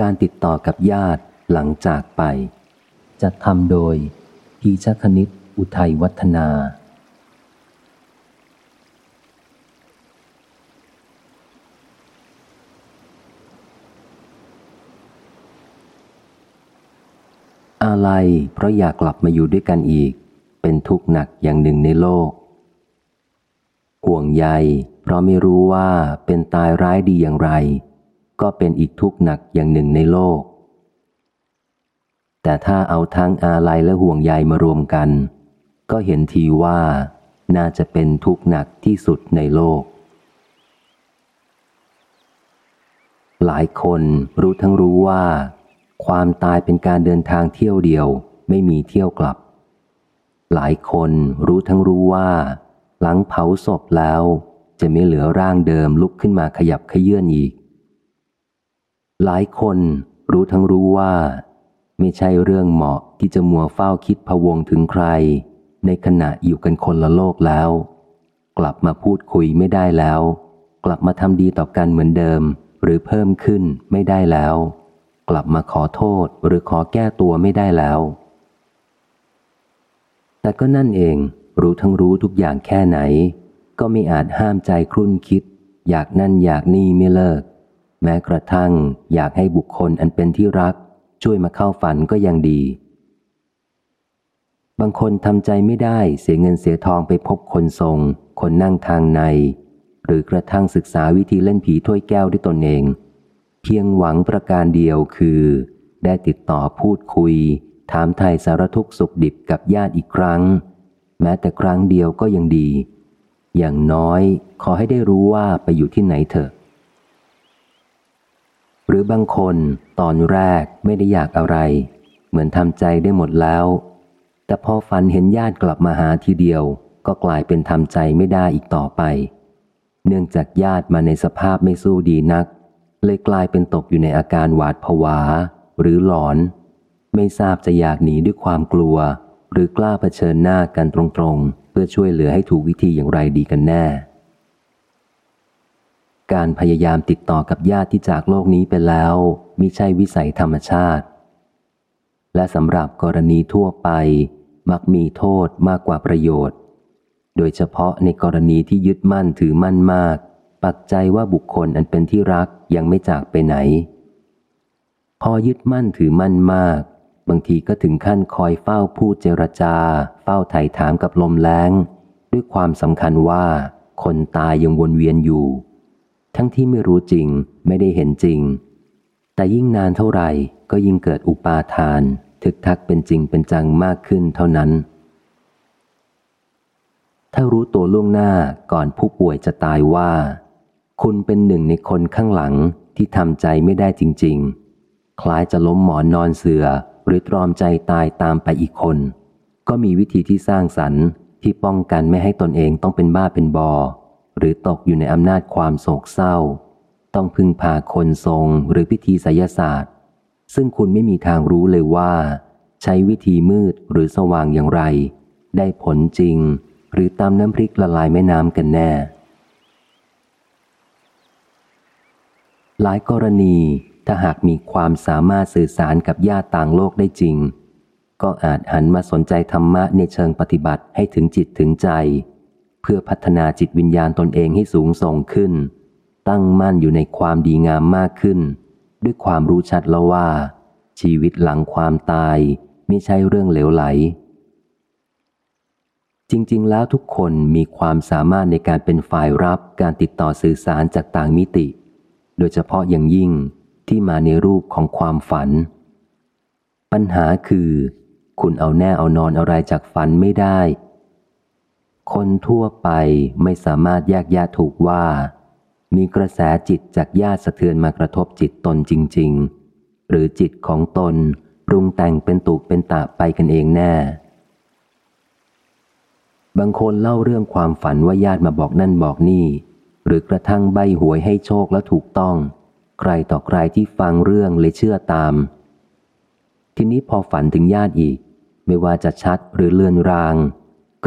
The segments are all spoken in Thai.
การติดต่อกับญาติหลังจากไปจัดทำโดยพีชคณิตอุทัยวัฒนาอะไรเพราะอยากกลับมาอยู่ด้วยกันอีก เป็นทุกข์หนักอย่างหนึ่งในโลกห่วงใยเพราะไม่รู้ว่าเป็นตายร้ายดีอย่างไร ก็เป็นอีกทุกข์หนักอย่างหนึ่งในโลก แต่ถ้าเอาทั้งอาลัยและห่วงใยมารวมกัน ก็เห็นทีว่าน่าจะเป็นทุกข์หนักที่สุดในโลก หลายคนรู้ทั้งรู้ว่า ความตายเป็นการเดินทางเที่ยวเดียวไม่มีเที่ยวกลับ หลายคนรู้ทั้งรู้ว่า หลังเผาศพแล้วจะไม่เหลือร่างเดิมลุกขึ้นมาขยับขยื่นอีก หลายคนรู้ทั้งรู้ว่า ไม่ใช่เรื่องเหมาะที่จะมัวเฝ้าคิดพวงถึงใคร ในขณะอยู่กันคนละโลกแล้ว กลับมาพูดคุยไม่ได้แล้ว กลับมาทำดีต่อกันเหมือนเดิม หรือเพิ่มขึ้นไม่ได้แล้ว กลับมาขอโทษหรือขอแก้ตัวไม่ได้แล้ว แต่ก็นั่นเองรู้ทั้งรู้ทุกอย่างแค่ไหน ก็ไม่อาจห้ามใจครุ่นคิด อยากนั่นอยากนี่ไม่เลิก แม้กระทั่งอยากให้บุคคลอันเป็นที่รัก ช่วยมาเข้าฝันก็ยังดี บางคนทำใจไม่ได้เสียเงินเสียทองไปพบคนทรง คนนั่งทางใน หรือกระทั่งศึกษาวิธีเล่นผีถ้วยแก้วด้วยตนเอง เพียงหวังประการเดียวคือ ได้ติดต่อพูดคุย ถามไทยสารทุกสุขดิบกับญาติอีกครั้ง แม้แต่ครั้งเดียวก็ยังดี อย่างน้อยขอให้ได้รู้ว่าไปอยู่ที่ไหนเถอะ รือบางคนตอนแรกไม่ได้อยากอะไร เหมือนทำใจได้หมดแล้ว แต่พอฝันเห็นญาติกลับมาหาทีเดียว ก็กลายเป็นทำใจไม่ได้อีกต่อไป เนื่องจากญาติมาในสภาพไม่สู้ดีนัก เลยกลายเป็นตกอยู่ในอาการหวาดผวา หรือหลอน ไม่ทราบจะอยากหนีด้วยความกลัว หรือกล้าเผชิญหน้ากันตรงๆ เพื่อช่วยเหลือให้ถูกวิธีอย่างไรดีกันแน่ การพยายามติดต่อกับญาติที่จากโลกนี้ไปแล้วมิใช่วิสัยธรรมชาติ และสำหรับกรณีทั่วไป มักมีโทษมากกว่าประโยชน์ โดยเฉพาะในกรณีที่ยึดมั่นถือมั่นมาก ปักใจว่าบุคคลอันเป็นที่รักยังไม่จากไปไหน พอยึดมั่นถือมั่นมาก บางทีก็ถึงขั้นคอยเฝ้าพูดเจรจา เฝ้าไถ่ถามกับลมแรงด้วยความสำคัญว่า คนตายยังวนเวียนอยู่ ทั้งที่ไม่รู้จริง ไม่ได้เห็นจริง แต่ยิ่งนานเท่าไหร่ก็ยิ่งเกิดอุปาทาน ทึกทักเป็นจริงเป็นจังมากขึ้นเท่านั้น ถ้ารู้ตัวล่วงหน้าก่อนผู้ป่วยจะตายว่า คุณเป็นหนึ่งในคนข้างหลังที่ทำใจไม่ได้จริง ๆ คล้ายจะล้มหมอนนอนเสือหรือตรอมใจตายตามไปอีกคน ก็มีวิธีที่สร้างสรรค์ที่ป้องกันไม่ให้ตนเองต้องเป็นบ้าเป็นบอ หรือตกอยู่ในอำนาจความโศกเศร้า ต้องพึ่งพาคนทรงหรือพิธีไสยศาสตร์ ซึ่งคุณไม่มีทางรู้เลยว่า ใช้วิธีมืดหรือสว่างอย่างไร ได้ผลจริง หรือตามน้ำพริกละลายแม่น้ำกันแน่ หลายกรณีถ้าหากมีความสามารถสื่อสารกับญาติต่างโลกได้จริง ก็อาจหันมาสนใจธรรมะในเชิงปฏิบัติให้ถึงจิตถึงใจ เพื่อพัฒนาจิตวิญญาณตนเองให้สูงส่งขึ้น ตั้งมั่นอยู่ในความดีงามมากขึ้น ด้วยความรู้ชัดแล้วว่า ชีวิตหลังความตายไม่ใช่เรื่องเหลวไหล จริง ๆ แล้วทุกคนมีความสามารถในการเป็นฝ่ายรับการติดต่อสื่อสารจากต่างมิติ โดยเฉพาะอย่างยิ่งที่มาในรูปของความฝัน ปัญหาคือ คุณเอาแน่เอานอนอะไรจากฝันไม่ได้ คนทั่วไปไม่สามารถแยกแยะถูกว่า มีกระแสจิตจากญาติสะเทือนมากระทบจิตตนจริง ๆ หรือจิตของตนปรุงแต่งเป็นตุเป็นตะไปกันเองแน่ บางคนเล่าเรื่องความฝันว่าญาติมาบอกนั่นบอกนี่ หรือกระทั่งใบหวยให้โชคและถูกต้อง ใครต่อใครที่ฟังเรื่องเลยเชื่อตาม ทีนี้พอฝันถึงญาติอีก ไม่ว่าจะชัดหรือเลือนราง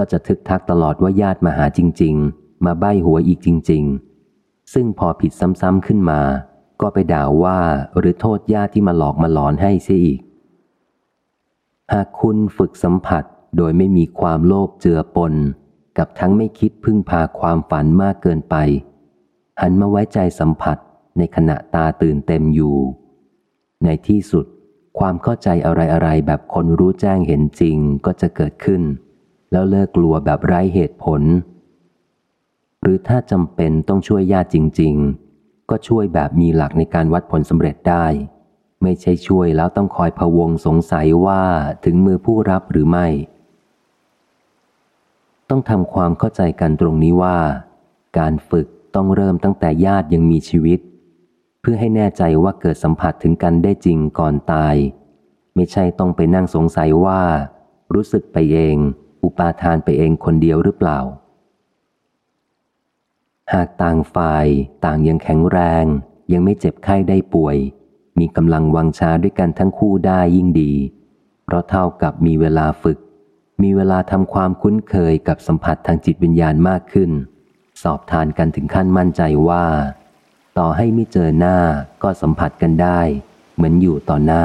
ก็จะทึกทักตลอดว่าญาติมาหาจริง ๆ มาใบหัวอีกจริง ๆ ซึ่งพอผิดซ้ำๆขึ้นมา ก็ไปด่าว่าหรือโทษญาติที่มาหลอกมาหลอนให้เสียอีก หากคุณฝึกสัมผัสโดยไม่มีความโลภเจือปน กับทั้งไม่คิดพึ่งพาความฝันมากเกินไป หันมาไว้ใจสัมผัสในขณะตาตื่นเต็มอยู่ ในที่สุดความเข้าใจอะไรๆ แบบคนรู้แจ้งเห็นจริงก็จะเกิดขึ้น แล้วเลิกกลัวแบบไร้เหตุผล หรือถ้าจำเป็นต้องช่วยญาติจริง ๆ ก็ช่วยแบบมีหลักในการวัดผลสำเร็จได้ ไม่ใช่ช่วยแล้วต้องคอยพะวงสงสัยว่าถึงมือผู้รับหรือไม่ ต้องทำความเข้าใจกันตรงนี้ว่า การฝึกต้องเริ่มตั้งแต่ญาติยังมีชีวิต เพื่อให้แน่ใจว่าเกิดสัมผัสถึงกันได้จริงก่อนตาย ไม่ใช่ต้องไปนั่งสงสัยว่า รู้สึกไปเอง อุปาทานไปเองคนเดียวหรือเปล่า หากต่างฝ่ายต่างยังแข็งแรง ยังไม่เจ็บไข้ได้ป่วย มีกำลังวังชาด้วยกันทั้งคู่ได้ยิ่งดี เพราะเท่ากับมีเวลาฝึก มีเวลาทำความคุ้นเคยกับสัมผัสทางจิตวิญญาณมากขึ้น สอบทานกันถึงขั้นมั่นใจว่า ต่อให้ไม่เจอหน้าก็สัมผัสกันได้ เหมือนอยู่ต่อหน้า